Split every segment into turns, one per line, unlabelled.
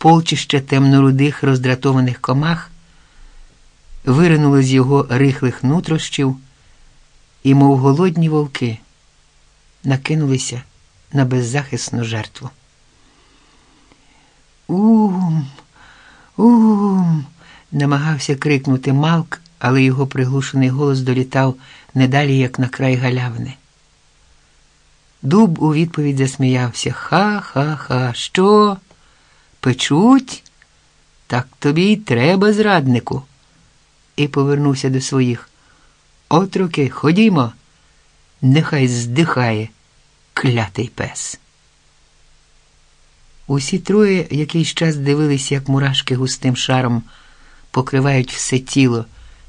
полчища темнорудих роздратованих комах виринуло з його рихлих нутрощів і, мов голодні вовки, накинулися на беззахисну жертву. Ум, ум, намагався крикнути Малк, але його приглушений голос долітав не далі, як на край галявини. Дуб у відповідь засміявся. Ха-ха-ха, що? Печуть? Так тобі й треба, зраднику. І повернувся до своїх. Отроки, ходімо, нехай здихає клятий пес. Усі троє якийсь час дивились, як мурашки густим шаром покривають все тіло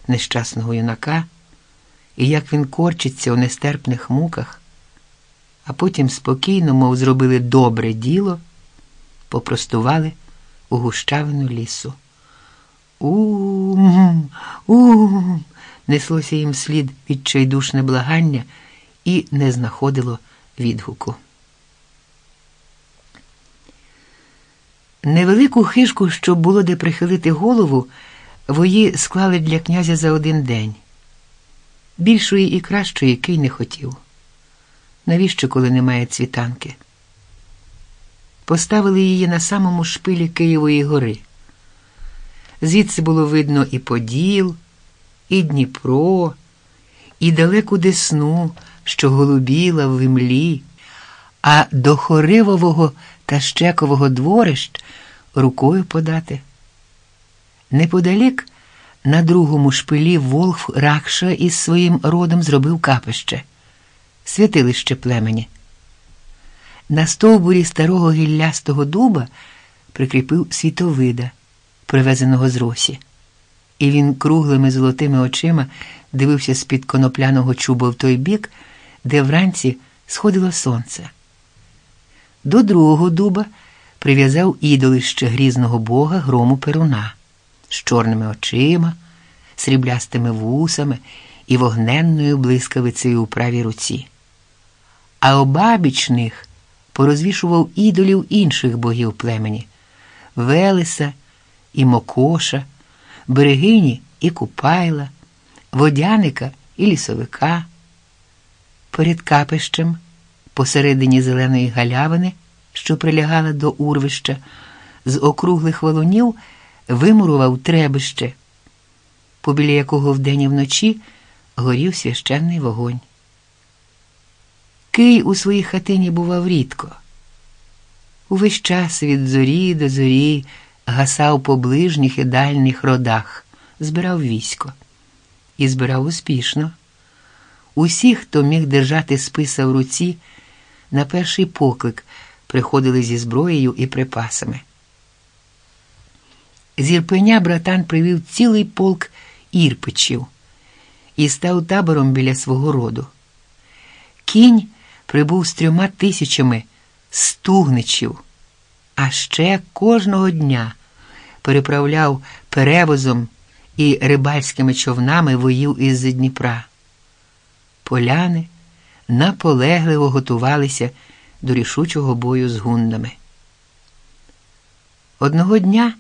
нещасного юнака, і як він корчиться у нестерпних муках, а потім спокійно, мов зробили добре діло, попростували у гущавину лісу. Ум, ум, неслося їм слід відчайдушне благання і не знаходило відгуку. Невелику хижку, щоб було де прихилити голову, вої склали для князя за один день. Більшої і кращої кий не хотів. Навіщо, коли немає цвітанки? Поставили її на самому шпилі Києвої гори. Звідси було видно і Поділ, і Дніпро, і далеку десну, що голубіла в імлі, а до Хоривового та Щекового дворищ рукою подати. Неподалік на другому шпилі Волф Ракша із своїм родом зробив капище, святилище племені. На стовбурі старого гіллястого дуба прикріпив світовида, привезеного з росі, і він круглими золотими очима дивився з-під конопляного чуба в той бік, де вранці сходило сонце. До другого дуба прив'язав ідолище грізного бога грому Перуна з чорними очима, сріблястими вусами і вогненною блискавицею у правій руці. А обабіч них порозвішував ідолів інших богів племені Велеса і Мокоша, берегині і Купайла, водяника і лісовика. Перед капищем, посередині зеленої галявини, що прилягала до урвища, з округлих валунів вимурував требище, побіля якого вдень і вночі горів священний вогонь. Кий у своїй хатині бував рідко. Увесь час від зорі до зорі гасав по ближніх і дальніх родах, збирав військо і збирав успішно. Усі, хто міг держати списа в руці, на перший поклик приходили зі зброєю і припасами. З Ірпеня братан привів цілий полк ірпичів і став табором біля свого роду. Кінь прибув з трьома тисячами стугничів, а ще кожного дня переправляв перевозом і рибальськими човнами воїв із Дніпра. Поляни наполегливо готувалися до рішучого бою з гундами. Одного дня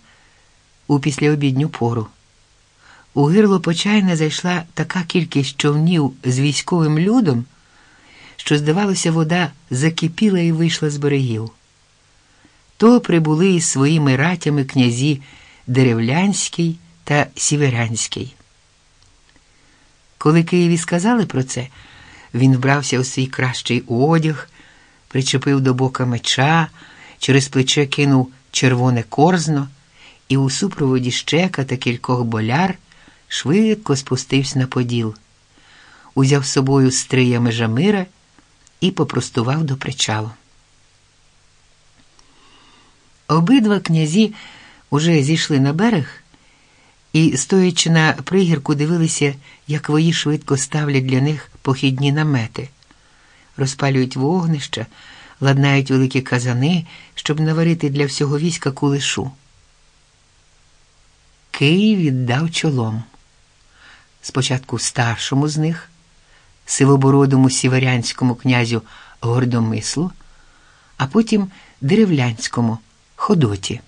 у післяобідню пору у гирло Почайне зайшла така кількість човнів з військовим людом, що, здавалося, вода закипіла і вийшла з берегів. То прибули із своїми ратями князі Деревлянський та Сіверянський. Коли Києві сказали про це, він вбрався у свій кращий одяг, причепив до бока меча, через плече кинув червоне корзно і у супроводі щека та кількох боляр швидко спустився на поділ, узяв з собою стрия Межамира і попростував до причалу. Обидва князі уже зійшли на берег і, стоячи на пригірку, дивилися, як вої швидко ставлять для них похідні намети, розпалюють вогнища, ладнають великі казани, щоб наварити для всього війська кулешу. Київ віддав чолом. Спочатку старшому з них, сивобородому сіверянському князю Гордомислу, а потім деревлянському ходоті.